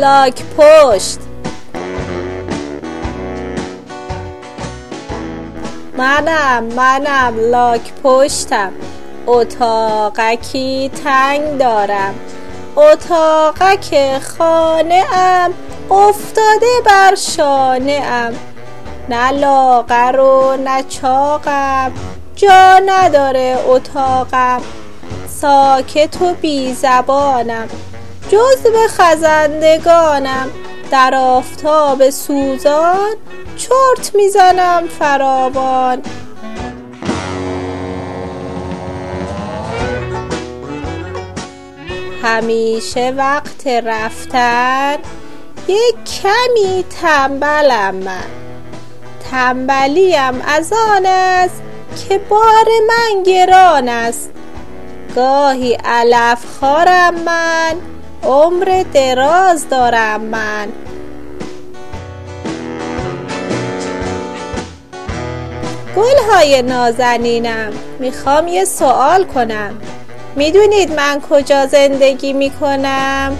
لاک پشت. منم منم لاک پشتم. اتاقکی تنگ دارم. اتاقک خانه ام افتاده بر شانه ام. نه لاغر و نه چاقم. جا نداره اتاقم. ساکت و بی زبانم. جزو خزندگانم در آفتاب سوزان چرت می‌زنم فراوان. همیشه وقت رفتن یک کمی تنبلم من. تنبلیم از آن است که بار من گران است. گاهی علف خوارم من عمر دراز دارم من گل های نازنینم می‌خوام یه سوال کنم می‌دونید من کجا زندگی می‌کنم؟